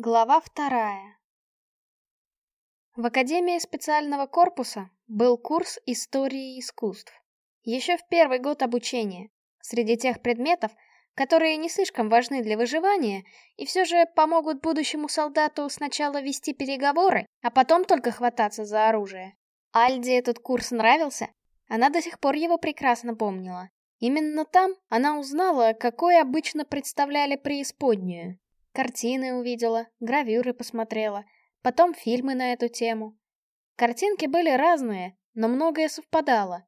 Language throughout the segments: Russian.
Глава вторая. В Академии специального корпуса был курс истории искусств. Еще в первый год обучения, среди тех предметов, которые не слишком важны для выживания и все же помогут будущему солдату сначала вести переговоры, а потом только хвататься за оружие. Альде этот курс нравился, она до сих пор его прекрасно помнила. Именно там она узнала, какой обычно представляли преисподнюю. Картины увидела, гравюры посмотрела, потом фильмы на эту тему. Картинки были разные, но многое совпадало.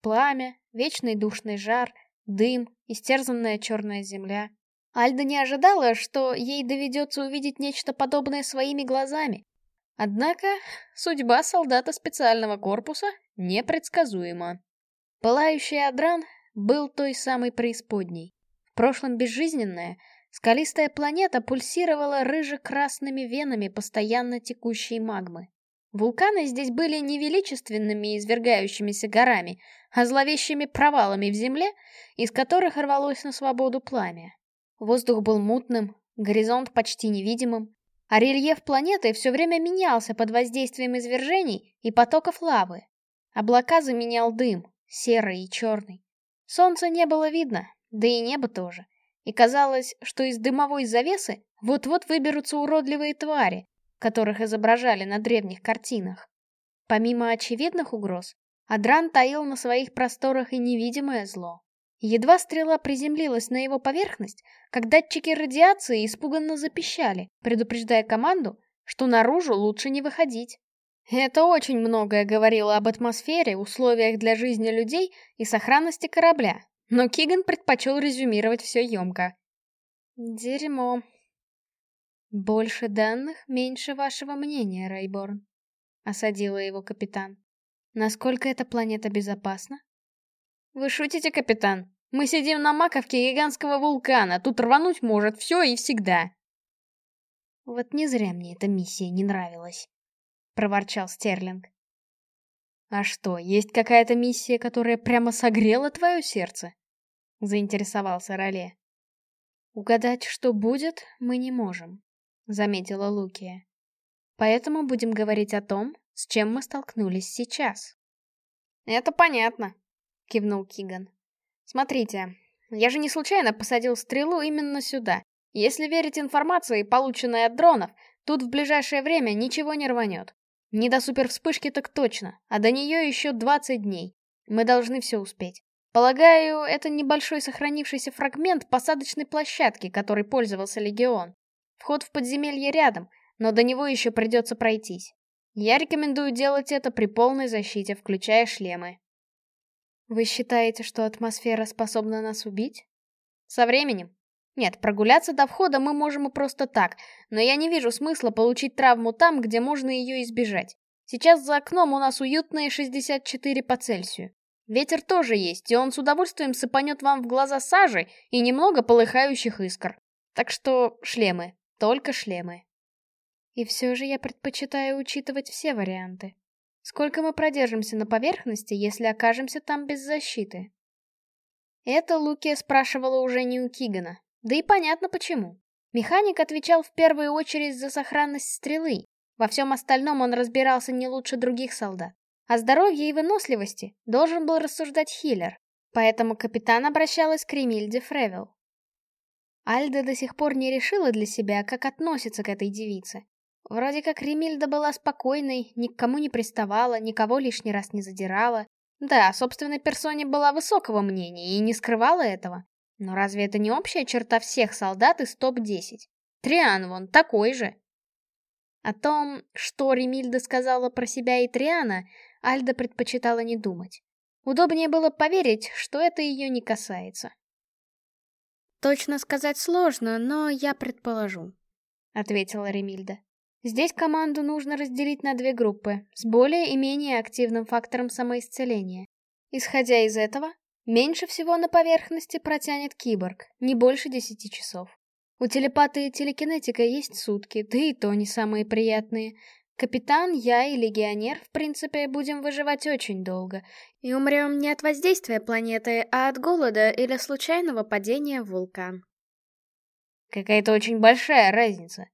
Пламя, вечный душный жар, дым, истерзанная черная земля. Альда не ожидала, что ей доведется увидеть нечто подобное своими глазами. Однако судьба солдата специального корпуса непредсказуема. Пылающий Адран был той самой преисподней. В прошлом безжизненная, Скалистая планета пульсировала рыже-красными венами постоянно текущей магмы. Вулканы здесь были не величественными извергающимися горами, а зловещими провалами в земле, из которых рвалось на свободу пламя. Воздух был мутным, горизонт почти невидимым, а рельеф планеты все время менялся под воздействием извержений и потоков лавы. Облака заменял дым, серый и черный. Солнца не было видно, да и небо тоже и казалось, что из дымовой завесы вот-вот выберутся уродливые твари, которых изображали на древних картинах. Помимо очевидных угроз, Адран таил на своих просторах и невидимое зло. Едва стрела приземлилась на его поверхность, как датчики радиации испуганно запищали, предупреждая команду, что наружу лучше не выходить. Это очень многое говорило об атмосфере, условиях для жизни людей и сохранности корабля, но Киган предпочел резюмировать все емко. Дерьмо. Больше данных, меньше вашего мнения, Райборн. Осадила его капитан. Насколько эта планета безопасна? Вы шутите, капитан? Мы сидим на маковке гигантского вулкана, тут рвануть может все и всегда. Вот не зря мне эта миссия не нравилась, проворчал Стерлинг. А что, есть какая-то миссия, которая прямо согрела твое сердце? — заинтересовался Роле. «Угадать, что будет, мы не можем», — заметила Лукия. «Поэтому будем говорить о том, с чем мы столкнулись сейчас». «Это понятно», — кивнул Киган. «Смотрите, я же не случайно посадил стрелу именно сюда. Если верить информации, полученной от дронов, тут в ближайшее время ничего не рванет. Не до супервспышки так точно, а до нее еще 20 дней. Мы должны все успеть. Полагаю, это небольшой сохранившийся фрагмент посадочной площадки, которой пользовался Легион. Вход в подземелье рядом, но до него еще придется пройтись. Я рекомендую делать это при полной защите, включая шлемы. Вы считаете, что атмосфера способна нас убить? Со временем. Нет, прогуляться до входа мы можем и просто так, но я не вижу смысла получить травму там, где можно ее избежать. Сейчас за окном у нас уютные 64 по Цельсию. Ветер тоже есть, и он с удовольствием сыпанет вам в глаза сажи и немного полыхающих искр. Так что шлемы, только шлемы. И все же я предпочитаю учитывать все варианты. Сколько мы продержимся на поверхности, если окажемся там без защиты? Это Лукия спрашивала уже не у Кигана. Да и понятно почему. Механик отвечал в первую очередь за сохранность стрелы. Во всем остальном он разбирался не лучше других солдат. О здоровье и выносливости должен был рассуждать Хиллер, поэтому капитан обращалась к Ремильде Фревел. Альда до сих пор не решила для себя, как относится к этой девице. Вроде как Ремильда была спокойной, ни к кому не приставала, никого лишний раз не задирала. Да, о собственной персоне была высокого мнения и не скрывала этого. Но разве это не общая черта всех солдат из топ-10? Триан вон такой же. О том, что Ремильда сказала про себя и Триана, Альда предпочитала не думать. Удобнее было поверить, что это ее не касается. «Точно сказать сложно, но я предположу», — ответила Ремильда. «Здесь команду нужно разделить на две группы, с более и менее активным фактором самоисцеления. Исходя из этого, меньше всего на поверхности протянет киборг, не больше десяти часов. У телепата и телекинетика есть сутки, да и то не самые приятные, Капитан, я и легионер, в принципе, будем выживать очень долго. И умрем не от воздействия планеты, а от голода или случайного падения в вулкан. Какая-то очень большая разница.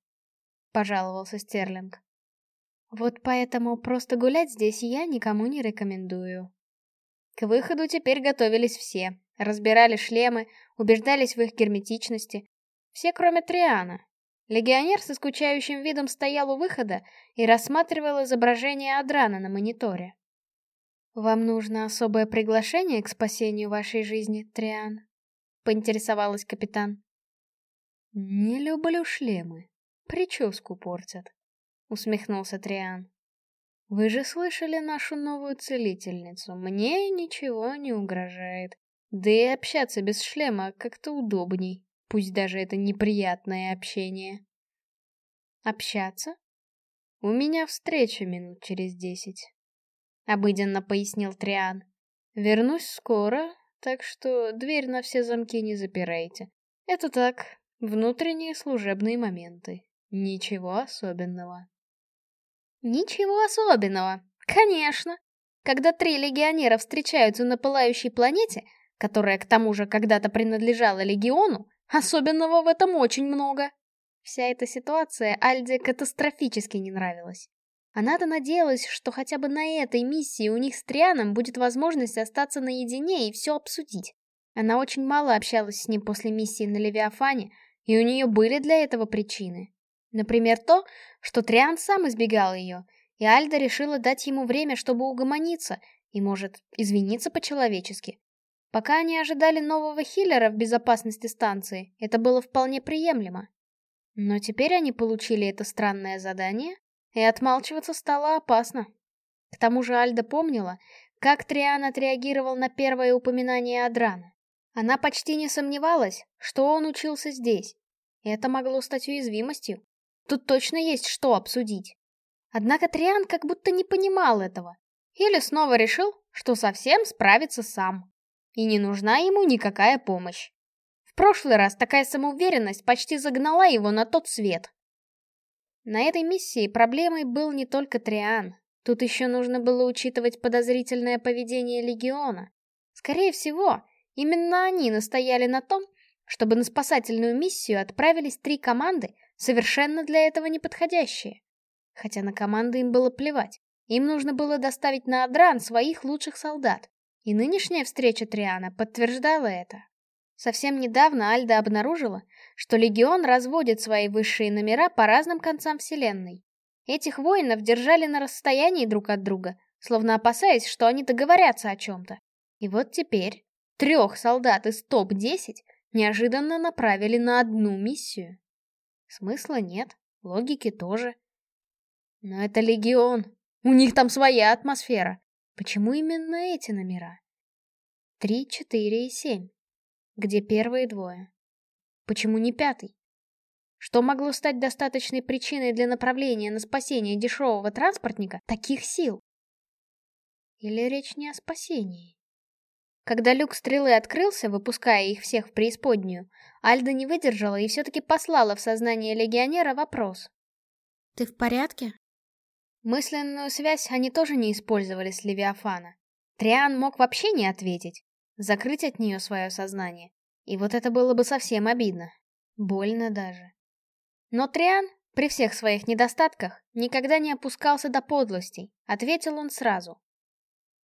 пожаловался Стерлинг. Вот поэтому просто гулять здесь я никому не рекомендую. К выходу теперь готовились все. Разбирали шлемы, убеждались в их герметичности. Все, кроме Триана. Легионер со скучающим видом стоял у выхода и рассматривал изображение Адрана на мониторе. «Вам нужно особое приглашение к спасению вашей жизни, Триан?» — поинтересовалась капитан. «Не люблю шлемы. Прическу портят», — усмехнулся Триан. «Вы же слышали нашу новую целительницу. Мне ничего не угрожает. Да и общаться без шлема как-то удобней, пусть даже это неприятное общение». «Общаться?» «У меня встреча минут через десять», — обыденно пояснил Триан. «Вернусь скоро, так что дверь на все замки не запирайте. Это так, внутренние служебные моменты. Ничего особенного». Ничего особенного. Конечно. Когда три легионера встречаются на пылающей планете, которая к тому же когда-то принадлежала легиону, особенного в этом очень много. Вся эта ситуация Альде катастрофически не нравилась. Она-то надеялась, что хотя бы на этой миссии у них с Трианом будет возможность остаться наедине и все обсудить. Она очень мало общалась с ним после миссии на Левиафане, и у нее были для этого причины. Например, то, что Триан сам избегал ее, и Альда решила дать ему время, чтобы угомониться, и, может, извиниться по-человечески. Пока они ожидали нового хиллера в безопасности станции, это было вполне приемлемо. Но теперь они получили это странное задание, и отмалчиваться стало опасно. К тому же Альда помнила, как Триан отреагировал на первое упоминание Адрана. Она почти не сомневалась, что он учился здесь. Это могло стать уязвимостью. Тут точно есть что обсудить. Однако Триан как будто не понимал этого. Или снова решил, что совсем справится сам. И не нужна ему никакая помощь. В прошлый раз такая самоуверенность почти загнала его на тот свет. На этой миссии проблемой был не только Триан. Тут еще нужно было учитывать подозрительное поведение Легиона. Скорее всего, именно они настояли на том, чтобы на спасательную миссию отправились три команды, совершенно для этого неподходящие. Хотя на команды им было плевать. Им нужно было доставить на Адран своих лучших солдат. И нынешняя встреча Триана подтверждала это. Совсем недавно Альда обнаружила, что Легион разводит свои высшие номера по разным концам Вселенной. Этих воинов держали на расстоянии друг от друга, словно опасаясь, что они договорятся о чем-то. И вот теперь трех солдат из топ-10 неожиданно направили на одну миссию. Смысла нет, логики тоже. Но это Легион. У них там своя атмосфера. Почему именно эти номера? Три, четыре и семь. Где первые двое? Почему не пятый? Что могло стать достаточной причиной для направления на спасение дешевого транспортника таких сил? Или речь не о спасении? Когда люк стрелы открылся, выпуская их всех в преисподнюю, Альда не выдержала и все-таки послала в сознание легионера вопрос. «Ты в порядке?» Мысленную связь они тоже не использовали с Левиафана. Триан мог вообще не ответить, закрыть от нее свое сознание. И вот это было бы совсем обидно. Больно даже. Но Триан, при всех своих недостатках, никогда не опускался до подлостей. Ответил он сразу.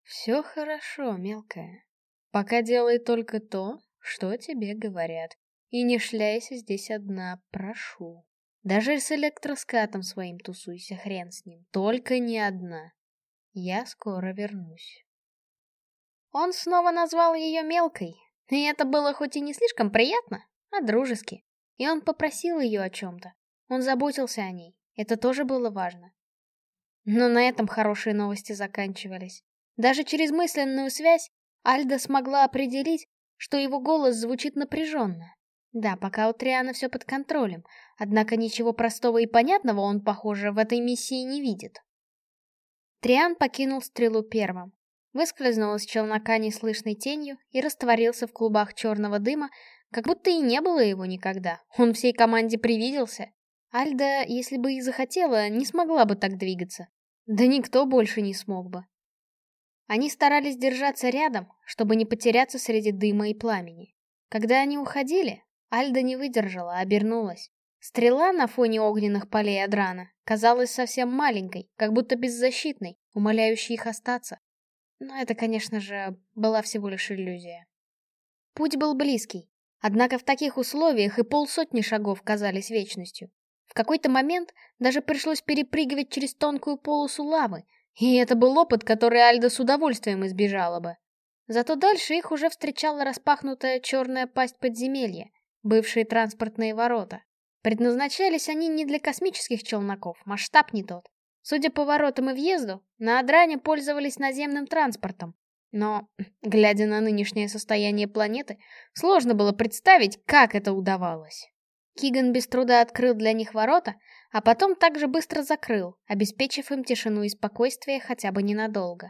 «Все хорошо, мелкая. Пока делай только то, что тебе говорят. И не шляйся здесь одна, прошу. Даже с электроскатом своим тусуйся, хрен с ним. Только не одна. Я скоро вернусь. Он снова назвал ее мелкой. И это было хоть и не слишком приятно, а дружески. И он попросил ее о чем-то. Он заботился о ней. Это тоже было важно. Но на этом хорошие новости заканчивались. Даже через мысленную связь Альда смогла определить, что его голос звучит напряженно. Да, пока у Триана все под контролем, однако ничего простого и понятного он, похоже, в этой миссии не видит. Триан покинул стрелу первым, выскользнул из челнока неслышной тенью и растворился в клубах черного дыма, как будто и не было его никогда. Он всей команде привиделся. Альда, если бы и захотела, не смогла бы так двигаться. Да никто больше не смог бы. Они старались держаться рядом, чтобы не потеряться среди дыма и пламени. Когда они уходили, Альда не выдержала, обернулась. Стрела на фоне огненных полей Адрана казалась совсем маленькой, как будто беззащитной, умоляющей их остаться. Но это, конечно же, была всего лишь иллюзия. Путь был близкий, однако в таких условиях и полсотни шагов казались вечностью. В какой-то момент даже пришлось перепрыгивать через тонкую полосу лавы, и это был опыт, который Альда с удовольствием избежала бы. Зато дальше их уже встречала распахнутая черная пасть подземелья, бывшие транспортные ворота. Предназначались они не для космических челноков, масштаб не тот. Судя по воротам и въезду, на Адране пользовались наземным транспортом. Но, глядя на нынешнее состояние планеты, сложно было представить, как это удавалось. Киган без труда открыл для них ворота, а потом также быстро закрыл, обеспечив им тишину и спокойствие хотя бы ненадолго.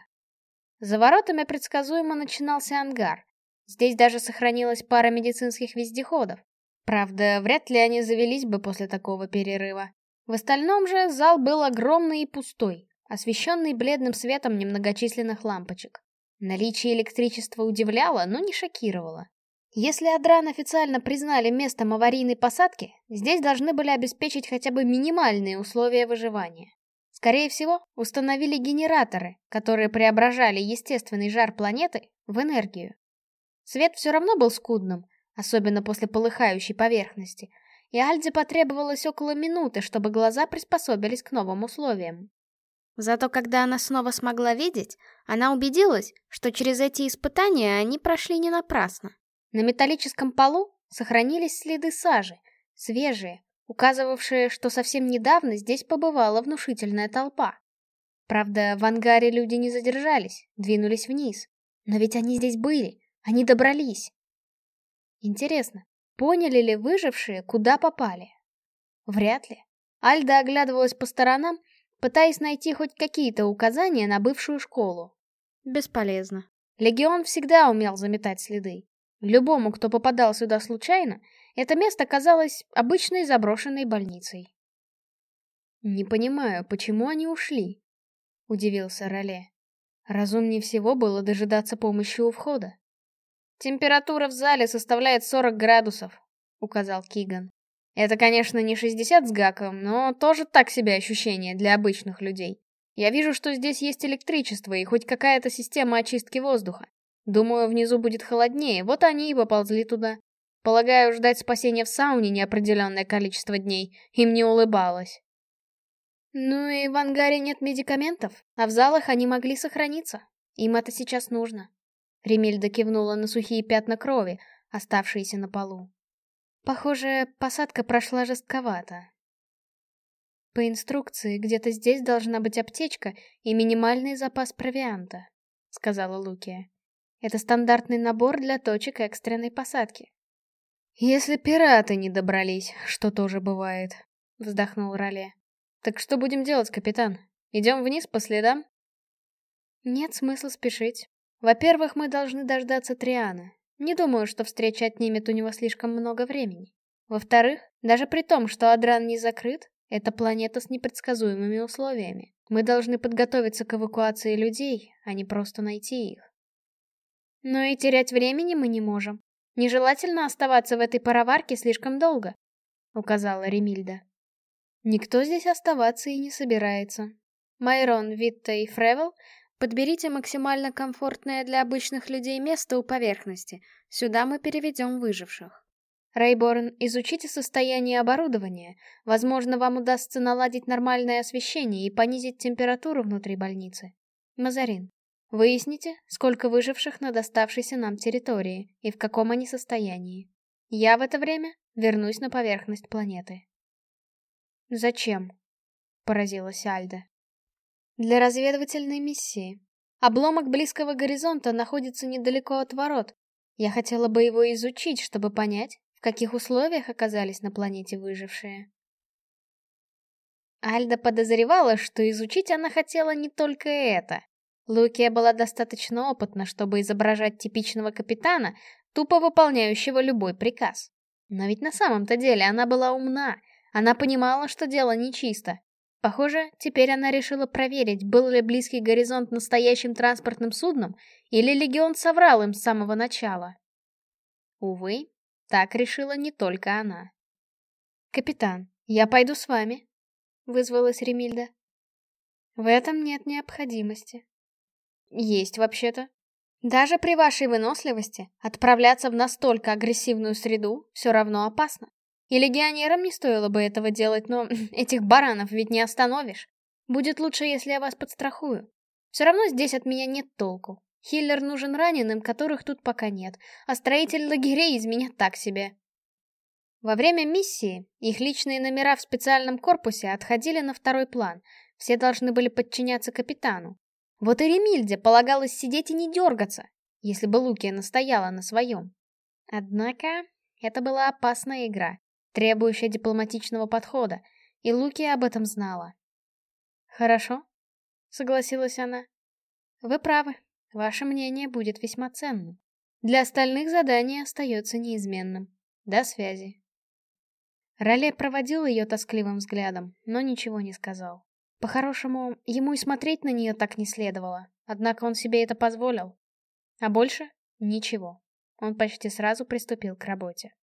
За воротами предсказуемо начинался ангар. Здесь даже сохранилась пара медицинских вездеходов. Правда, вряд ли они завелись бы после такого перерыва. В остальном же зал был огромный и пустой, освещенный бледным светом немногочисленных лампочек. Наличие электричества удивляло, но не шокировало. Если Адран официально признали местом аварийной посадки, здесь должны были обеспечить хотя бы минимальные условия выживания. Скорее всего, установили генераторы, которые преображали естественный жар планеты в энергию. Свет все равно был скудным, особенно после полыхающей поверхности, и Альде потребовалось около минуты, чтобы глаза приспособились к новым условиям. Зато когда она снова смогла видеть, она убедилась, что через эти испытания они прошли не напрасно. На металлическом полу сохранились следы сажи, свежие, указывавшие, что совсем недавно здесь побывала внушительная толпа. Правда, в ангаре люди не задержались, двинулись вниз. Но ведь они здесь были, они добрались. Интересно, поняли ли выжившие, куда попали? Вряд ли. Альда оглядывалась по сторонам, пытаясь найти хоть какие-то указания на бывшую школу. Бесполезно. Легион всегда умел заметать следы. Любому, кто попадал сюда случайно, это место казалось обычной заброшенной больницей. «Не понимаю, почему они ушли?» — удивился Роле. Разумнее всего было дожидаться помощи у входа. «Температура в зале составляет 40 градусов», — указал Киган. «Это, конечно, не 60 с гаком, но тоже так себе ощущение для обычных людей. Я вижу, что здесь есть электричество и хоть какая-то система очистки воздуха. Думаю, внизу будет холоднее, вот они и поползли туда. Полагаю, ждать спасения в сауне неопределенное количество дней им не улыбалось. Ну и в ангаре нет медикаментов, а в залах они могли сохраниться. Им это сейчас нужно. Ремильда кивнула на сухие пятна крови, оставшиеся на полу. Похоже, посадка прошла жестковато. По инструкции, где-то здесь должна быть аптечка и минимальный запас провианта, сказала Лукия. Это стандартный набор для точек экстренной посадки. «Если пираты не добрались, что тоже бывает», — вздохнул Роле. «Так что будем делать, капитан? Идем вниз по следам?» «Нет смысла спешить. Во-первых, мы должны дождаться Триана. Не думаю, что встреча отнимет у него слишком много времени. Во-вторых, даже при том, что Адран не закрыт, это планета с непредсказуемыми условиями. Мы должны подготовиться к эвакуации людей, а не просто найти их. Но и терять времени мы не можем. Нежелательно оставаться в этой пароварке слишком долго, указала Ремильда. Никто здесь оставаться и не собирается. Майрон, Витта и Фревел, подберите максимально комфортное для обычных людей место у поверхности. Сюда мы переведем выживших. Рейборн, изучите состояние оборудования. Возможно, вам удастся наладить нормальное освещение и понизить температуру внутри больницы. Мазарин, Выясните, сколько выживших на доставшейся нам территории и в каком они состоянии. Я в это время вернусь на поверхность планеты. «Зачем?» — поразилась Альда. «Для разведывательной миссии. Обломок близкого горизонта находится недалеко от ворот. Я хотела бы его изучить, чтобы понять, в каких условиях оказались на планете выжившие». Альда подозревала, что изучить она хотела не только это. Лукия была достаточно опытна, чтобы изображать типичного капитана, тупо выполняющего любой приказ. Но ведь на самом-то деле она была умна, она понимала, что дело нечисто. Похоже, теперь она решила проверить, был ли близкий горизонт настоящим транспортным судном, или Легион соврал им с самого начала. Увы, так решила не только она. «Капитан, я пойду с вами», — вызвалась Ремильда. «В этом нет необходимости». «Есть, вообще-то. Даже при вашей выносливости отправляться в настолько агрессивную среду все равно опасно. И легионерам не стоило бы этого делать, но этих баранов ведь не остановишь. Будет лучше, если я вас подстрахую. Все равно здесь от меня нет толку. Хиллер нужен раненым, которых тут пока нет, а строитель лагерей из меня так себе. Во время миссии их личные номера в специальном корпусе отходили на второй план. Все должны были подчиняться капитану. Вот и Ремильде полагалось сидеть и не дергаться, если бы Лукия настояла на своем. Однако, это была опасная игра, требующая дипломатичного подхода, и Лукия об этом знала. «Хорошо», — согласилась она. «Вы правы, ваше мнение будет весьма ценным. Для остальных задание остается неизменным. До связи». Роле проводил ее тоскливым взглядом, но ничего не сказал. По-хорошему, ему и смотреть на нее так не следовало, однако он себе это позволил. А больше — ничего. Он почти сразу приступил к работе.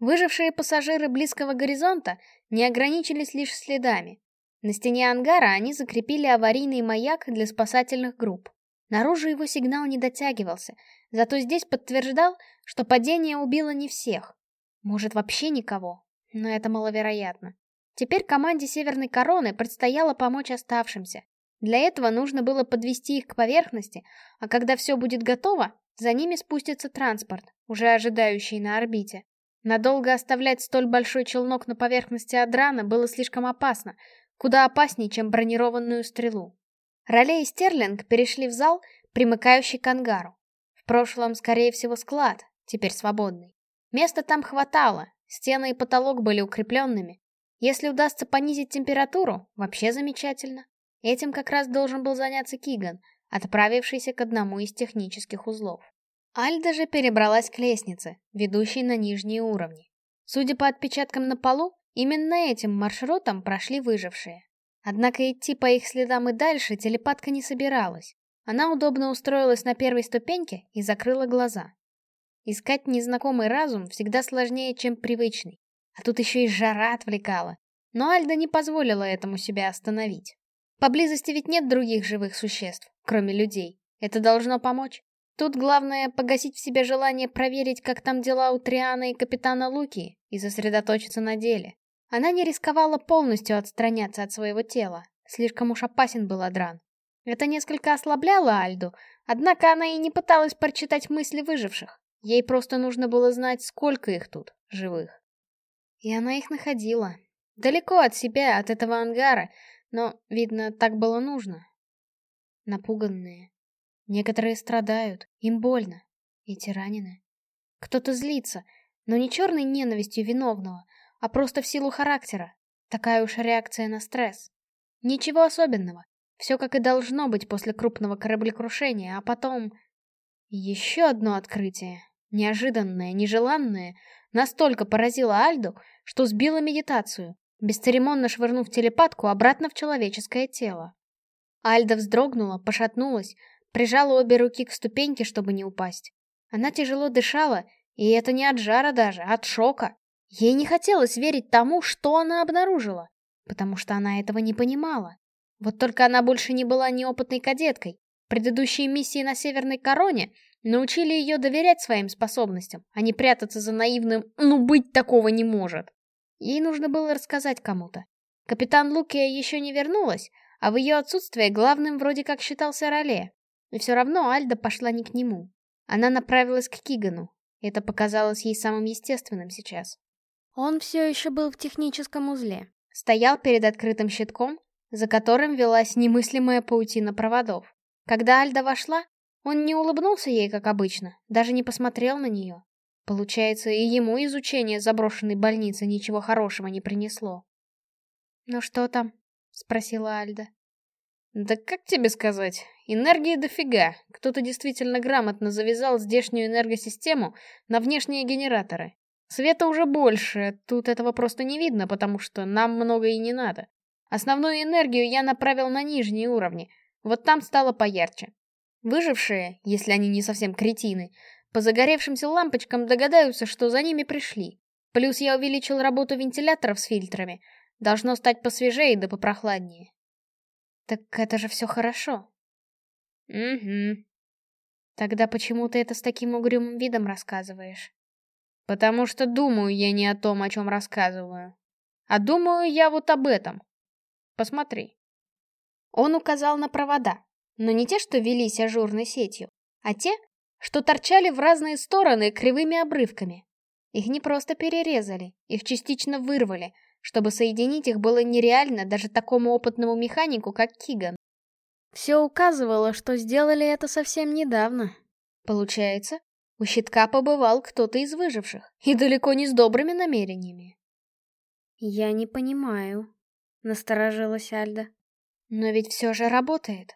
Выжившие пассажиры близкого горизонта не ограничились лишь следами. На стене ангара они закрепили аварийный маяк для спасательных групп. Наружу его сигнал не дотягивался, зато здесь подтверждал, что падение убило не всех. Может, вообще никого, но это маловероятно. Теперь команде Северной Короны предстояло помочь оставшимся. Для этого нужно было подвести их к поверхности, а когда все будет готово, за ними спустится транспорт, уже ожидающий на орбите. Надолго оставлять столь большой челнок на поверхности Адрана было слишком опасно, куда опаснее, чем бронированную стрелу. Ролей и Стерлинг перешли в зал, примыкающий к ангару. В прошлом, скорее всего, склад, теперь свободный. Места там хватало, стены и потолок были укрепленными, если удастся понизить температуру, вообще замечательно. Этим как раз должен был заняться Киган, отправившийся к одному из технических узлов. Альда же перебралась к лестнице, ведущей на нижние уровни. Судя по отпечаткам на полу, именно этим маршрутом прошли выжившие. Однако идти по их следам и дальше телепатка не собиралась. Она удобно устроилась на первой ступеньке и закрыла глаза. Искать незнакомый разум всегда сложнее, чем привычный. А тут еще и жара отвлекала. Но Альда не позволила этому себя остановить. Поблизости ведь нет других живых существ, кроме людей. Это должно помочь. Тут главное погасить в себе желание проверить, как там дела у Триана и капитана Луки, и сосредоточиться на деле. Она не рисковала полностью отстраняться от своего тела. Слишком уж опасен был Адран. Это несколько ослабляло Альду, однако она и не пыталась прочитать мысли выживших. Ей просто нужно было знать, сколько их тут, живых. И она их находила. Далеко от себя, от этого ангара, но, видно, так было нужно. Напуганные. Некоторые страдают, им больно. Эти ранены. Кто-то злится, но не черной ненавистью виновного, а просто в силу характера. Такая уж реакция на стресс. Ничего особенного. Все как и должно быть после крупного кораблекрушения, а потом... Еще одно открытие. Неожиданное, нежеланное, настолько поразило Альду, что сбило медитацию, бесцеремонно швырнув телепатку обратно в человеческое тело. Альда вздрогнула, пошатнулась, прижала обе руки к ступеньке, чтобы не упасть. Она тяжело дышала, и это не от жара даже, а от шока. Ей не хотелось верить тому, что она обнаружила, потому что она этого не понимала. Вот только она больше не была неопытной кадеткой. Предыдущие миссии на Северной Короне Научили ее доверять своим способностям, а не прятаться за наивным «ну быть такого не может». Ей нужно было рассказать кому-то. Капитан Лукия еще не вернулась, а в ее отсутствие главным вроде как считался Роле. И все равно Альда пошла не к нему. Она направилась к Кигану. Это показалось ей самым естественным сейчас. Он все еще был в техническом узле. Стоял перед открытым щитком, за которым велась немыслимая паутина проводов. Когда Альда вошла, он не улыбнулся ей, как обычно, даже не посмотрел на нее. Получается, и ему изучение заброшенной больницы ничего хорошего не принесло. «Ну что там?» — спросила Альда. «Да как тебе сказать? Энергии дофига. Кто-то действительно грамотно завязал здешнюю энергосистему на внешние генераторы. Света уже больше, тут этого просто не видно, потому что нам много и не надо. Основную энергию я направил на нижние уровни, вот там стало поярче. Выжившие, если они не совсем кретины, по загоревшимся лампочкам догадаются, что за ними пришли. Плюс я увеличил работу вентиляторов с фильтрами. Должно стать посвежее да попрохладнее. Так это же все хорошо. Угу. Тогда почему ты это с таким угрюмым видом рассказываешь? Потому что думаю я не о том, о чем рассказываю. А думаю я вот об этом. Посмотри. Он указал на провода, но не те, что велись ажурной сетью, а те, что торчали в разные стороны кривыми обрывками. Их не просто перерезали, их частично вырвали, чтобы соединить их было нереально даже такому опытному механику, как Киган. Все указывало, что сделали это совсем недавно. Получается, у щитка побывал кто-то из выживших, и далеко не с добрыми намерениями. «Я не понимаю», — насторожилась Альда. «Но ведь все же работает».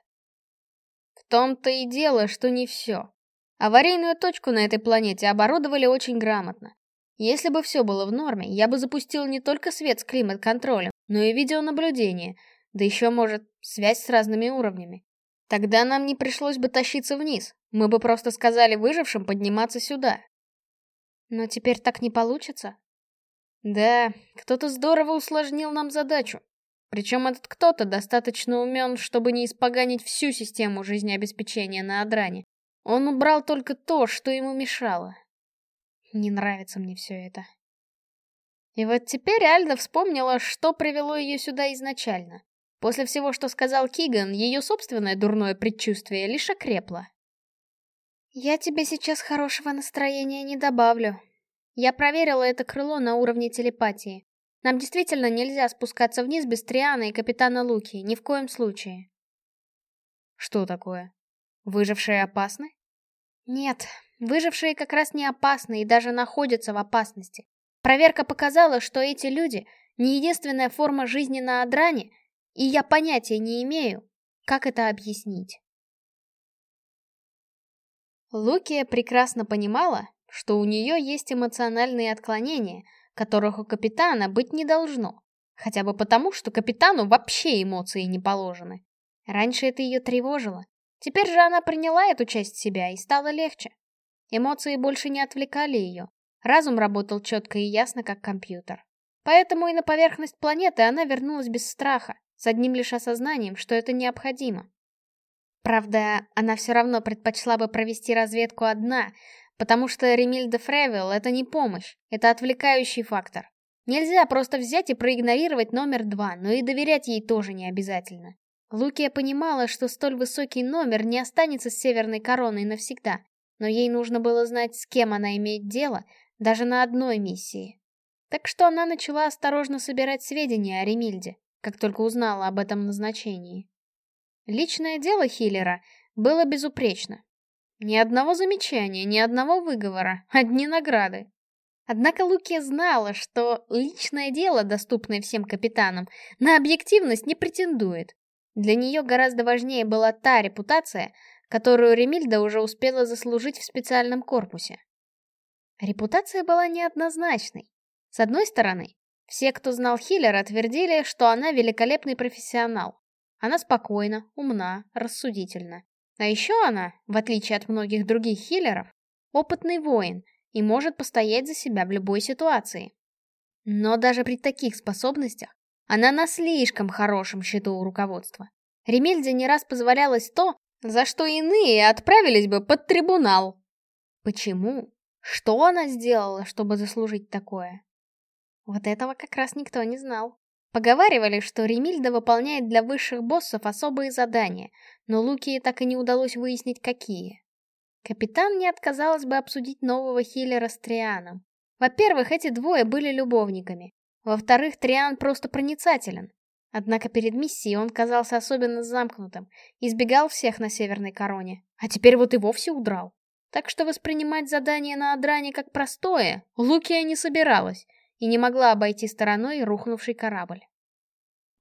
В том-то и дело, что не все. Аварийную точку на этой планете оборудовали очень грамотно. Если бы все было в норме, я бы запустил не только свет с климат-контролем, но и видеонаблюдение, да еще, может, связь с разными уровнями. Тогда нам не пришлось бы тащиться вниз, мы бы просто сказали выжившим подниматься сюда. Но теперь так не получится. Да, кто-то здорово усложнил нам задачу. Причем этот кто-то достаточно умен, чтобы не испоганить всю систему жизнеобеспечения на Адране. Он убрал только то, что ему мешало. Не нравится мне все это. И вот теперь Альда вспомнила, что привело ее сюда изначально. После всего, что сказал Киган, ее собственное дурное предчувствие лишь окрепло. «Я тебе сейчас хорошего настроения не добавлю. Я проверила это крыло на уровне телепатии. Нам действительно нельзя спускаться вниз без Триана и капитана Луки, ни в коем случае». «Что такое? Выжившие опасны?» «Нет, Выжившие как раз не опасны и даже находятся в опасности. Проверка показала, что эти люди — не единственная форма жизни на Адране, и я понятия не имею, как это объяснить. Лукия прекрасно понимала, что у нее есть эмоциональные отклонения, которых у капитана быть не должно. Хотя бы потому, что капитану вообще эмоции не положены. Раньше это ее тревожило. Теперь же она приняла эту часть себя и стало легче. Эмоции больше не отвлекали ее. Разум работал четко и ясно, как компьютер. Поэтому и на поверхность планеты она вернулась без страха, с одним лишь осознанием, что это необходимо. Правда, она все равно предпочла бы провести разведку одна, потому что Ремильда Фревел — это не помощь, это отвлекающий фактор. Нельзя просто взять и проигнорировать номер два, но и доверять ей тоже не обязательно. Лукия понимала, что столь высокий номер не останется с Северной Короной навсегда, но ей нужно было знать, с кем она имеет дело, даже на одной миссии. Так что она начала осторожно собирать сведения о Ремильде, как только узнала об этом назначении. Личное дело Хиллера было безупречно. Ни одного замечания, ни одного выговора, одни награды. Однако Луки знала, что личное дело, доступное всем капитанам, на объективность не претендует. Для нее гораздо важнее была та репутация, которую Ремильда уже успела заслужить в специальном корпусе. Репутация была неоднозначной. С одной стороны, все, кто знал Хиллера, твердили, что она великолепный профессионал. Она спокойна, умна, рассудительна. А еще она, в отличие от многих других хиллеров, опытный воин и может постоять за себя в любой ситуации. Но даже при таких способностях она на слишком хорошем счету у руководства. Ремельде не раз позволялось то, за что иные отправились бы под трибунал. Почему? Что она сделала, чтобы заслужить такое? Вот этого как раз никто не знал. Поговаривали, что Ремильда выполняет для высших боссов особые задания, но Лукии так и не удалось выяснить, какие. Капитан не отказалась бы обсудить нового хиллера с Трианом. Во-первых, эти двое были любовниками. Во-вторых, Триан просто проницателен. Однако перед миссией он казался особенно замкнутым, избегал всех на Северной Короне, а теперь вот и вовсе удрал. Так что воспринимать задание на Адране как простое Лукия не собиралась и не могла обойти стороной рухнувший корабль.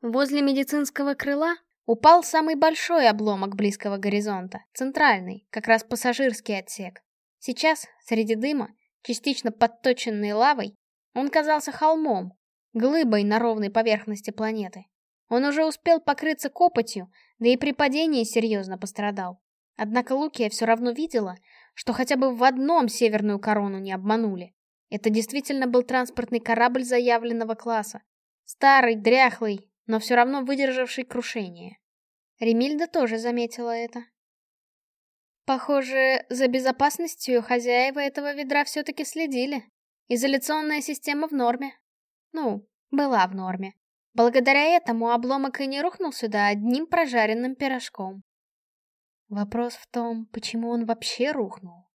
Возле медицинского крыла упал самый большой обломок близкого горизонта, центральный, как раз пассажирский отсек. Сейчас, среди дыма, частично подточенный лавой, он казался холмом, глыбой на ровной поверхности планеты. Он уже успел покрыться копотью, да и при падении серьезно пострадал. Однако Лукия все равно видела, что хотя бы в одном северную корону не обманули. Это действительно был транспортный корабль заявленного класса. Старый, дряхлый, но все равно выдержавший крушение. Ремильда тоже заметила это. Похоже, за безопасностью хозяева этого ведра все-таки следили. Изоляционная система в норме. Ну, была в норме. Благодаря этому обломок и не рухнул сюда одним прожаренным пирожком. Вопрос в том, почему он вообще рухнул.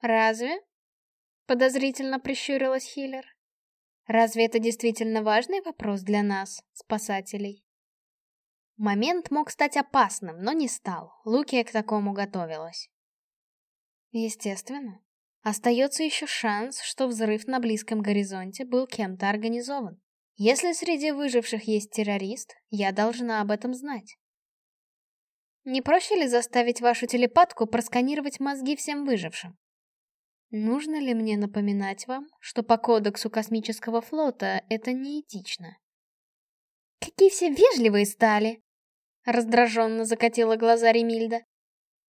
«Разве?» — подозрительно прищурилась Хиллер. «Разве это действительно важный вопрос для нас, спасателей?» Момент мог стать опасным, но не стал. Лукия к такому готовилась. Естественно. Остается еще шанс, что взрыв на близком горизонте был кем-то организован. Если среди выживших есть террорист, я должна об этом знать. Не проще ли заставить вашу телепатку просканировать мозги всем выжившим? Нужно ли мне напоминать вам, что по кодексу космического флота это неэтично? Какие все вежливые стали! Раздраженно закатила глаза Ремильда.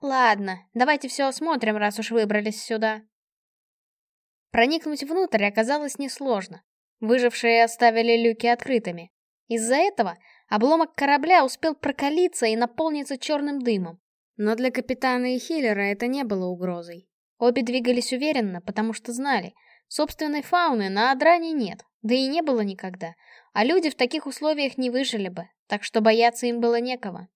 Ладно, давайте все осмотрим, раз уж выбрались сюда. Проникнуть внутрь оказалось несложно. Выжившие оставили люки открытыми. Из-за этого обломок корабля успел прокалиться и наполниться черным дымом. Но для капитана и Хиллера это не было угрозой. Обе двигались уверенно, потому что знали, собственной фауны на Адране нет, да и не было никогда, а люди в таких условиях не выжили бы, так что бояться им было некого.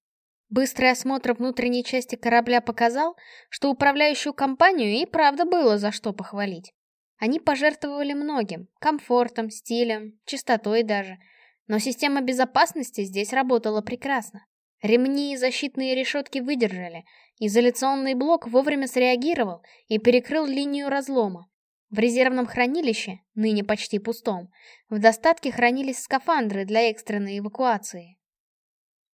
Быстрый осмотр внутренней части корабля показал, что управляющую компанию и правда было за что похвалить. Они пожертвовали многим — комфортом, стилем, чистотой даже. Но система безопасности здесь работала прекрасно. Ремни и защитные решетки выдержали, изоляционный блок вовремя среагировал и перекрыл линию разлома. В резервном хранилище, ныне почти пустом, в достатке хранились скафандры для экстренной эвакуации.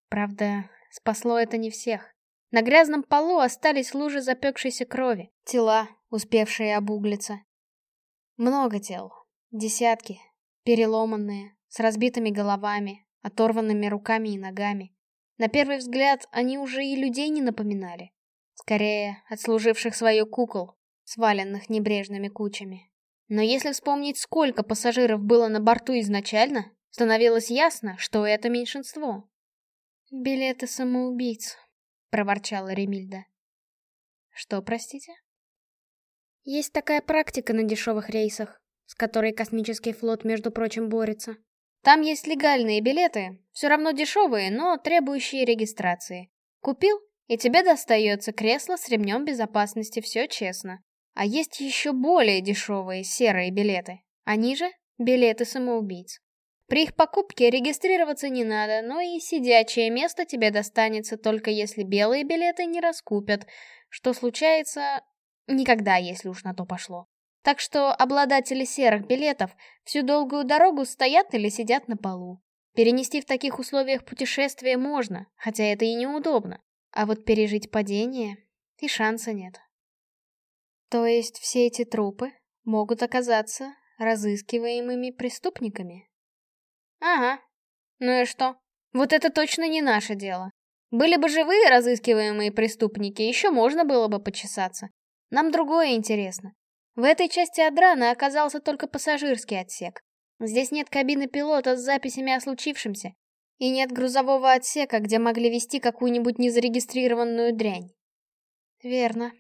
Правда, спасло это не всех. На грязном полу остались лужи запекшейся крови, тела, успевшие обуглиться. Много тел. Десятки. Переломанные, с разбитыми головами, оторванными руками и ногами. На первый взгляд, они уже и людей не напоминали. Скорее, отслуживших свою кукол, сваленных небрежными кучами. Но если вспомнить, сколько пассажиров было на борту изначально, становилось ясно, что это меньшинство. «Билеты самоубийц», — проворчала Ремильда. «Что, простите?» Есть такая практика на дешевых рейсах, с которой космический флот, между прочим, борется. Там есть легальные билеты, все равно дешевые, но требующие регистрации. Купил, и тебе достается кресло с ремнем безопасности, все честно. А есть еще более дешевые серые билеты. Они же билеты самоубийц. При их покупке регистрироваться не надо, но и сидячее место тебе достанется только если белые билеты не раскупят, что случается Никогда, если уж на то пошло. Так что обладатели серых билетов всю долгую дорогу стоят или сидят на полу. Перенести в таких условиях путешествие можно, хотя это и неудобно. А вот пережить падение и шанса нет. То есть все эти трупы могут оказаться разыскиваемыми преступниками? Ага. Ну и что? Вот это точно не наше дело. Были бы живые разыскиваемые преступники, еще можно было бы почесаться. Нам другое интересно. В этой части Адрана оказался только пассажирский отсек. Здесь нет кабины пилота с записями о случившемся. И нет грузового отсека, где могли вести какую-нибудь незарегистрированную дрянь. Верно.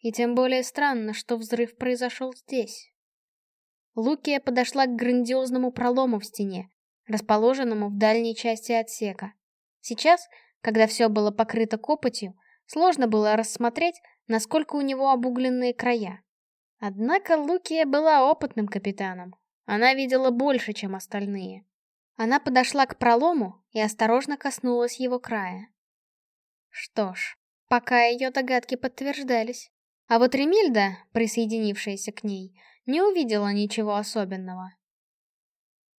И тем более странно, что взрыв произошел здесь. Лукия подошла к грандиозному пролому в стене, расположенному в дальней части отсека. Сейчас, когда все было покрыто копотью, сложно было рассмотреть, насколько у него обугленные края. Однако Лукия была опытным капитаном. Она видела больше, чем остальные. Она подошла к пролому и осторожно коснулась его края. Что ж, пока ее догадки подтверждались. А вот Ремильда, присоединившаяся к ней, не увидела ничего особенного.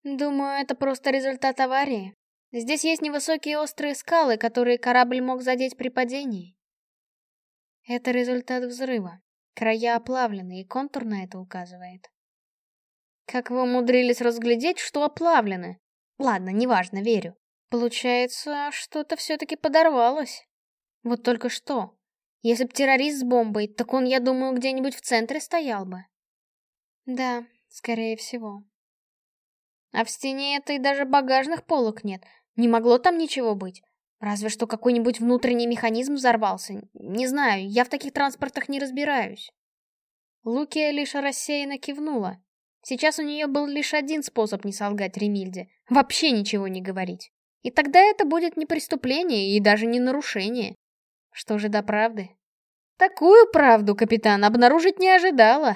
Думаю, это просто результат аварии. Здесь есть невысокие острые скалы, которые корабль мог задеть при падении. Это результат взрыва. Края оплавлены, и контур на это указывает. Как вы умудрились разглядеть, что оплавлены? Ладно, неважно, верю. Получается, что-то все-таки подорвалось. Вот только что. Если б террорист с бомбой, так он, я думаю, где-нибудь в центре стоял бы. Да, скорее всего. А в стене этой даже багажных полок нет. Не могло там ничего быть. Разве что какой-нибудь внутренний механизм взорвался. Не знаю, я в таких транспортах не разбираюсь. Лукия лишь рассеянно кивнула. Сейчас у нее был лишь один способ не солгать Ремильде. Вообще ничего не говорить. И тогда это будет не преступление и даже не нарушение. Что же до правды? Такую правду капитан обнаружить не ожидала.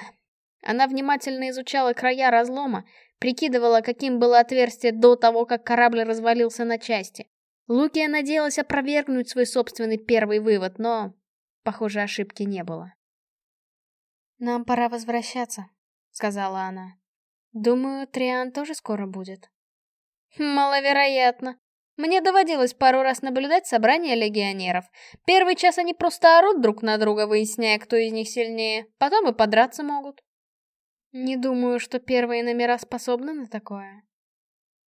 Она внимательно изучала края разлома, прикидывала, каким было отверстие до того, как корабль развалился на части. Лукия надеялась опровергнуть свой собственный первый вывод, но, похоже, ошибки не было. «Нам пора возвращаться», — сказала она. «Думаю, Триан тоже скоро будет». «Маловероятно. Мне доводилось пару раз наблюдать собрания легионеров. Первый час они просто орут друг на друга, выясняя, кто из них сильнее. Потом и подраться могут». «Не думаю, что первые номера способны на такое».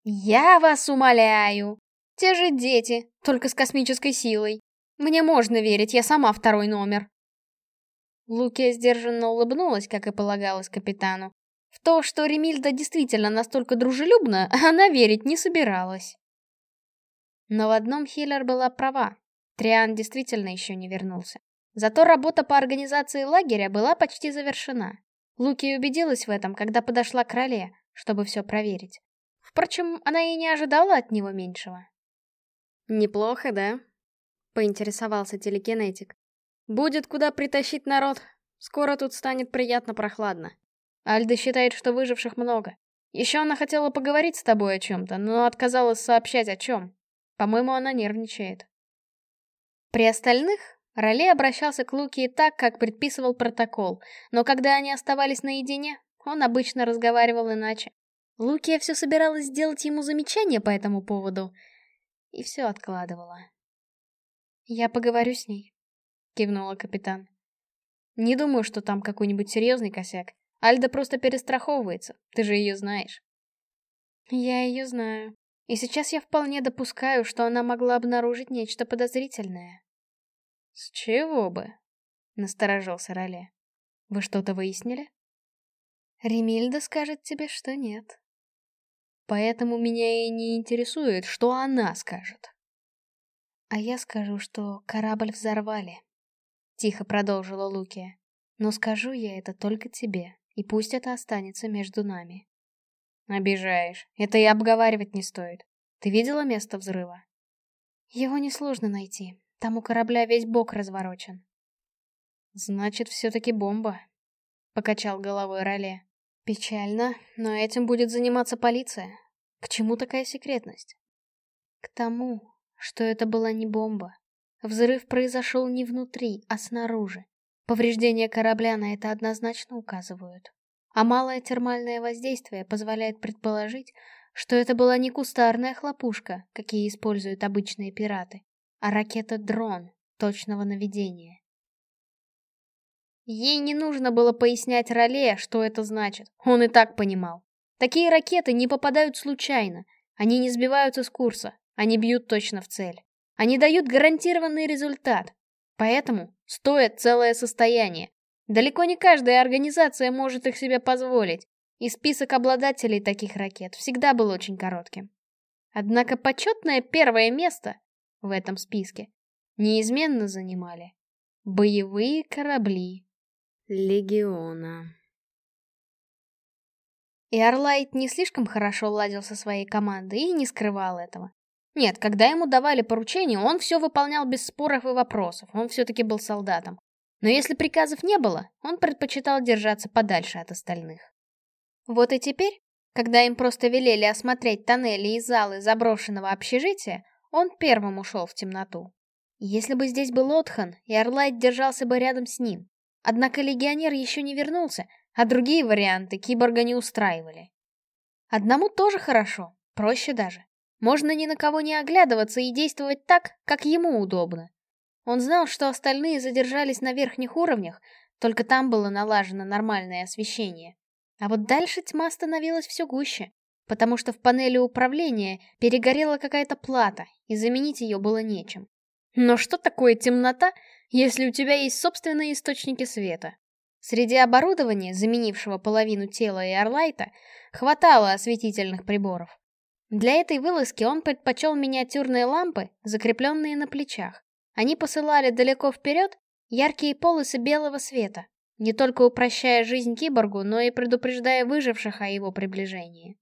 «Я вас умоляю! Те же дети, только с космической силой. Мне можно верить, я сама второй номер». Лукия сдержанно улыбнулась, как и полагалось капитану. В то, что Ремильда действительно настолько дружелюбна, она верить не собиралась. Но в одном Хиллер была права. Триан действительно еще не вернулся. Зато работа по организации лагеря была почти завершена. Луки убедилась в этом, когда подошла к Роле, чтобы все проверить. Впрочем, она и не ожидала от него меньшего. «Неплохо, да?» — поинтересовался телекинетик. Будет куда притащить народ. Скоро тут станет приятно прохладно. Альда считает, что выживших много. Еще она хотела поговорить с тобой о чем-то, но отказалась сообщать о чем. По-моему, она нервничает. При остальных Роле обращался к Луки так, как предписывал протокол, но когда они оставались наедине, он обычно разговаривал иначе. Лукия все собиралась сделать ему замечание по этому поводу, и все откладывала. «Я поговорю с ней», кивнула капитан. Не думаю, что там какой-нибудь серьезный косяк. Альда просто перестраховывается, ты же ее знаешь. Я ее знаю. И сейчас я вполне допускаю, что она могла обнаружить нечто подозрительное. С чего бы? Насторожился Роле. Вы что-то выяснили? Ремильда скажет тебе, что нет. Поэтому меня и не интересует, что она скажет. А я скажу, что корабль взорвали. Тихо продолжила Лукия. Но скажу я это только тебе, и пусть это останется между нами. Обижаешь. Это и обговаривать не стоит. Ты видела место взрыва? Его несложно найти. Там у корабля весь бок разворочен. Значит, все-таки бомба. Покачал головой Роле. Печально, но этим будет заниматься полиция. К чему такая секретность? К тому, что это была не бомба, Взрыв произошел не внутри, а снаружи. Повреждения корабля на это однозначно указывают. А малое термальное воздействие позволяет предположить, что это была не кустарная хлопушка, какие используют обычные пираты, а ракета-дрон точного наведения. Ей не нужно было пояснять Роле, что это значит, он и так понимал. Такие ракеты не попадают случайно, они не сбиваются с курса, они бьют точно в цель. Они дают гарантированный результат. Поэтому стоят целое состояние. Далеко не каждая организация может их себе позволить, и список обладателей таких ракет всегда был очень коротким. Однако почетное первое место в этом списке неизменно занимали боевые корабли Легиона. И Орлайт не слишком хорошо ладил со своей командой и не скрывал этого. Нет, когда ему давали поручения, он все выполнял без споров и вопросов, он все-таки был солдатом. Но если приказов не было, он предпочитал держаться подальше от остальных. Вот и теперь, когда им просто велели осмотреть тоннели и залы заброшенного общежития, он первым ушел в темноту. Если бы здесь был Отхан, и Орлайт держался бы рядом с ним. Однако легионер еще не вернулся, а другие варианты киборга не устраивали. Одному тоже хорошо, проще даже. Можно ни на кого не оглядываться и действовать так, как ему удобно. Он знал, что остальные задержались на верхних уровнях, только там было налажено нормальное освещение. А вот дальше тьма становилась все гуще, потому что в панели управления перегорела какая-то плата, и заменить ее было нечем. Но что такое темнота, если у тебя есть собственные источники света? Среди оборудования, заменившего половину тела и Орлайта, хватало осветительных приборов. Для этой вылазки он предпочел миниатюрные лампы, закрепленные на плечах. Они посылали далеко вперед яркие полосы белого света, не только упрощая жизнь киборгу, но и предупреждая выживших о его приближении.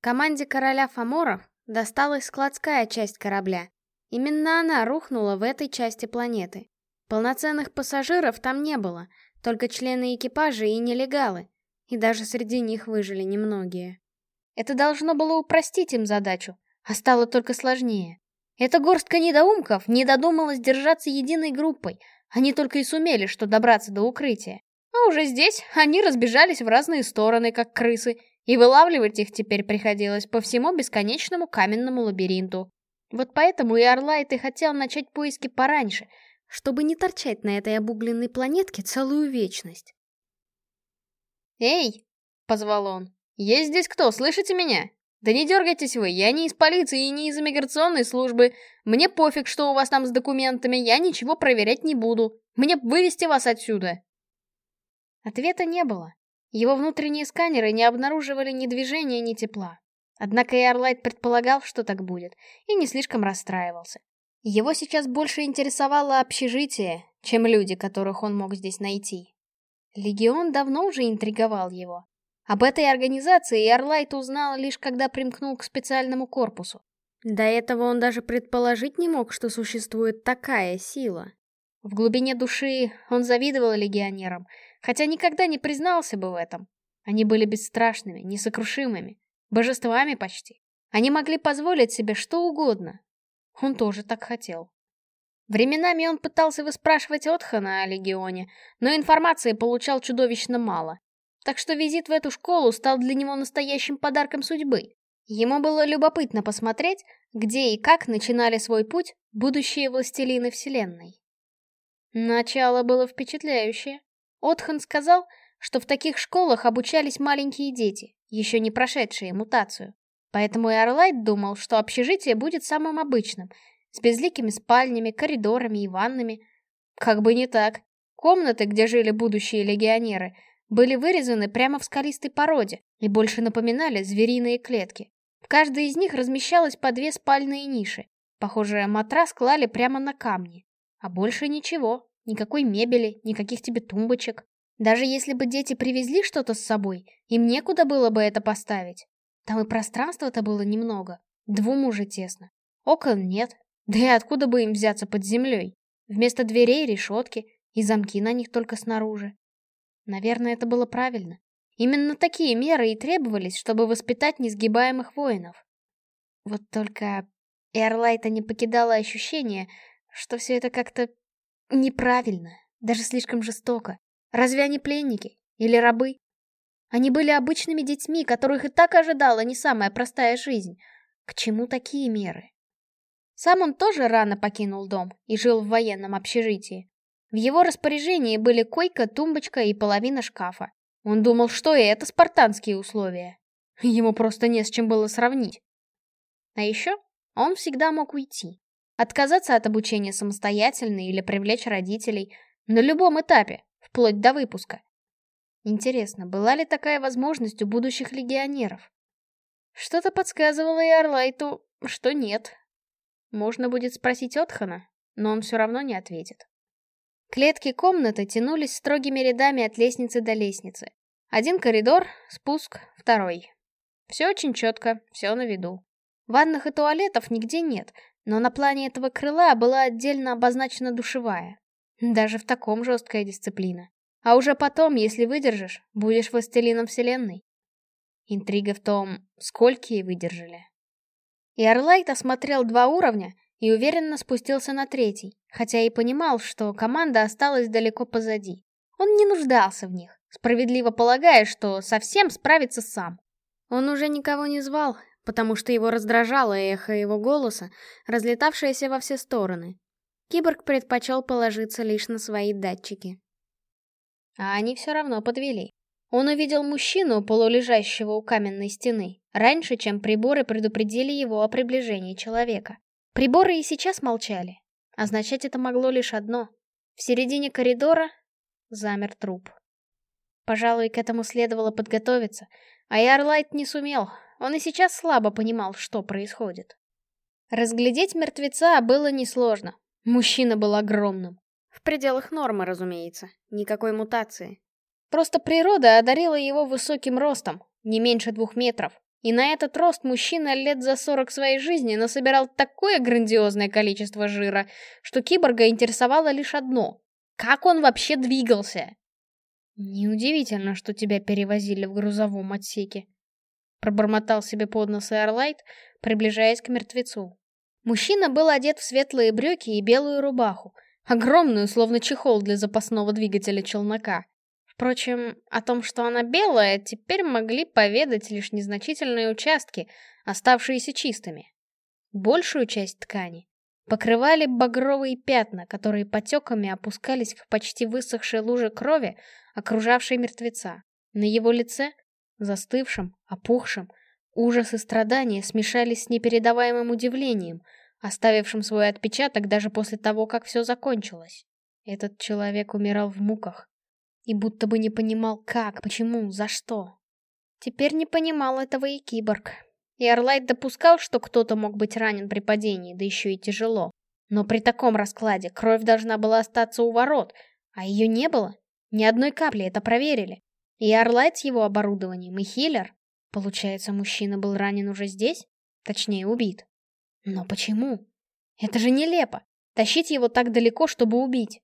Команде короля Фоморов досталась складская часть корабля. Именно она рухнула в этой части планеты. Полноценных пассажиров там не было, только члены экипажа и нелегалы, и даже среди них выжили немногие. Это должно было упростить им задачу, а стало только сложнее. Эта горстка недоумков не додумалась держаться единой группой, они только и сумели, что добраться до укрытия. А уже здесь они разбежались в разные стороны, как крысы, и вылавливать их теперь приходилось по всему бесконечному каменному лабиринту. Вот поэтому и Орлайт и хотел начать поиски пораньше, чтобы не торчать на этой обугленной планетке целую вечность. «Эй!» — позвал он. «Есть здесь кто, слышите меня? Да не дергайтесь вы, я не из полиции и не из иммиграционной службы. Мне пофиг, что у вас там с документами, я ничего проверять не буду. Мне вывести вас отсюда!» Ответа не было. Его внутренние сканеры не обнаруживали ни движения, ни тепла. Однако Эрлайт предполагал, что так будет, и не слишком расстраивался. Его сейчас больше интересовало общежитие, чем люди, которых он мог здесь найти. Легион давно уже интриговал его. Об этой организации Эрлайт узнал лишь когда примкнул к специальному корпусу. До этого он даже предположить не мог, что существует такая сила. В глубине души он завидовал легионерам, хотя никогда не признался бы в этом. Они были бесстрашными, несокрушимыми, божествами почти. Они могли позволить себе что угодно. Он тоже так хотел. Временами он пытался выспрашивать Отхана о Легионе, но информации получал чудовищно мало. Так что визит в эту школу стал для него настоящим подарком судьбы. Ему было любопытно посмотреть, где и как начинали свой путь будущие властелины Вселенной. Начало было впечатляющее. Отхан сказал, что в таких школах обучались маленькие дети, еще не прошедшие мутацию. Поэтому и Орлайт думал, что общежитие будет самым обычным, с безликими спальнями, коридорами и ваннами. Как бы не так. Комнаты, где жили будущие легионеры, были вырезаны прямо в скалистой породе и больше напоминали звериные клетки. В каждой из них размещалось по две спальные ниши. Похоже, матрас клали прямо на камни. А больше ничего. Никакой мебели, никаких тебе тумбочек. Даже если бы дети привезли что-то с собой, им некуда было бы это поставить. Там и пространства-то было немного. Двум уже тесно. Окон нет. Да и откуда бы им взяться под землей? Вместо дверей решетки, и замки на них только снаружи. Наверное, это было правильно. Именно такие меры и требовались, чтобы воспитать несгибаемых воинов. Вот только Эрлайта не покидало ощущение, что все это как-то неправильно, даже слишком жестоко. Разве они пленники? Или рабы? Они были обычными детьми, которых и так ожидала не самая простая жизнь. К чему такие меры? Сам он тоже рано покинул дом и жил в военном общежитии. В его распоряжении были койка, тумбочка и половина шкафа. Он думал, что и это спартанские условия. Ему просто не с чем было сравнить. А еще он всегда мог уйти. Отказаться от обучения самостоятельно или привлечь родителей на любом этапе, вплоть до выпуска. Интересно, была ли такая возможность у будущих легионеров? Что-то подсказывало и Орлайту, что нет. Можно будет спросить Отхана, но он все равно не ответит. Клетки комнаты тянулись строгими рядами от лестницы до лестницы. Один коридор, спуск, второй. Все очень четко, все на виду. Ванных и туалетов нигде нет, но на плане этого крыла была отдельно обозначена душевая. Даже в таком жесткая дисциплина. А уже потом, если выдержишь, будешь властелином вселенной. Интрига в том, сколькие выдержали. И Орлайт осмотрел два уровня и уверенно спустился на третий, хотя и понимал, что команда осталась далеко позади. Он не нуждался в них, справедливо полагая, что совсем справится сам. Он уже никого не звал, потому что его раздражало эхо его голоса, разлетавшееся во все стороны. Киборг предпочел положиться лишь на свои датчики. А они все равно подвели. Он увидел мужчину, полулежащего у каменной стены, раньше, чем приборы предупредили его о приближении человека. Приборы и сейчас молчали. Означать это могло лишь одно. В середине коридора замер труп. Пожалуй, к этому следовало подготовиться, а Ярлайт не сумел, он и сейчас слабо понимал, что происходит. Разглядеть мертвеца было несложно. Мужчина был огромным. В пределах нормы, разумеется. Никакой мутации. Просто природа одарила его высоким ростом, не меньше двух метров. И на этот рост мужчина лет за сорок своей жизни насобирал такое грандиозное количество жира, что киборга интересовало лишь одно — как он вообще двигался? «Неудивительно, что тебя перевозили в грузовом отсеке», — пробормотал себе под нос Эрлайт, приближаясь к мертвецу. Мужчина был одет в светлые брюки и белую рубаху, огромную, словно чехол для запасного двигателя челнока. Впрочем, о том, что она белая, теперь могли поведать лишь незначительные участки, оставшиеся чистыми. Большую часть ткани покрывали багровые пятна, которые потеками опускались к почти высохшей луже крови, окружавшей мертвеца. На его лице, застывшем, опухшем, ужас и страдания смешались с непередаваемым удивлением, оставившим свой отпечаток даже после того, как все закончилось. Этот человек умирал в муках, и будто бы не понимал, как, почему, за что. Теперь не понимал этого и киборг. И Орлайт допускал, что кто-то мог быть ранен при падении, да еще и тяжело. Но при таком раскладе кровь должна была остаться у ворот, а ее не было. Ни одной капли, это проверили. И Орлайт с его оборудованием, и Хиллер. Получается, мужчина был ранен уже здесь? Точнее, убит. Но почему? Это же нелепо. Тащить его так далеко, чтобы убить.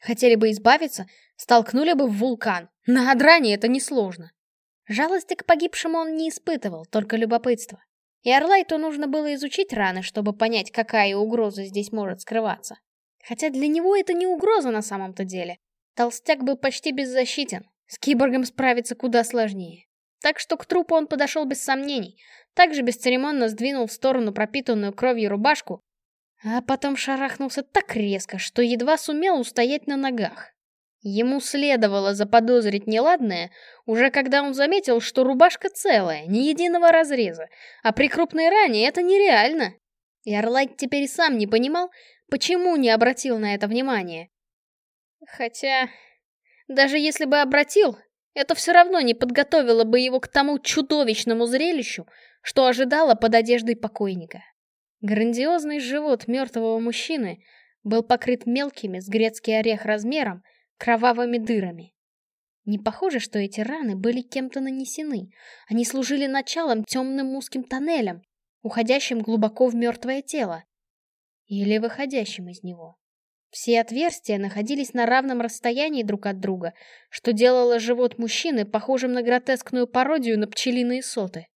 Хотели бы избавиться, столкнули бы в вулкан. На Адране это несложно. Жалости к погибшему он не испытывал, только любопытство. И Орлайту нужно было изучить раны, чтобы понять, какая угроза здесь может скрываться. Хотя для него это не угроза на самом-то деле. Толстяк был почти беззащитен. С киборгом справиться куда сложнее. Так что к трупу он подошел без сомнений. Также бесцеремонно сдвинул в сторону пропитанную кровью рубашку а потом шарахнулся так резко, что едва сумел устоять на ногах. Ему следовало заподозрить неладное, уже когда он заметил, что рубашка целая, ни единого разреза, а при крупной ране это нереально. И Орлайт теперь сам не понимал, почему не обратил на это внимание. Хотя, даже если бы обратил, это все равно не подготовило бы его к тому чудовищному зрелищу, что ожидало под одеждой покойника. Грандиозный живот мертвого мужчины был покрыт мелкими, с грецкий орех размером, кровавыми дырами. Не похоже, что эти раны были кем-то нанесены. Они служили началом темным узким тоннелем, уходящим глубоко в мертвое тело. Или выходящим из него. Все отверстия находились на равном расстоянии друг от друга, что делало живот мужчины похожим на гротескную пародию на пчелиные соты.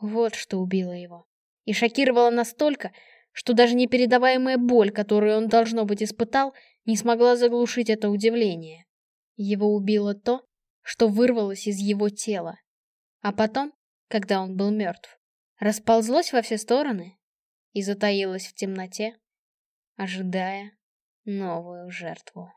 Вот что убило его и шокировала настолько, что даже непередаваемая боль, которую он, должно быть, испытал, не смогла заглушить это удивление. Его убило то, что вырвалось из его тела. А потом, когда он был мертв, расползлось во все стороны и затаилось в темноте, ожидая новую жертву.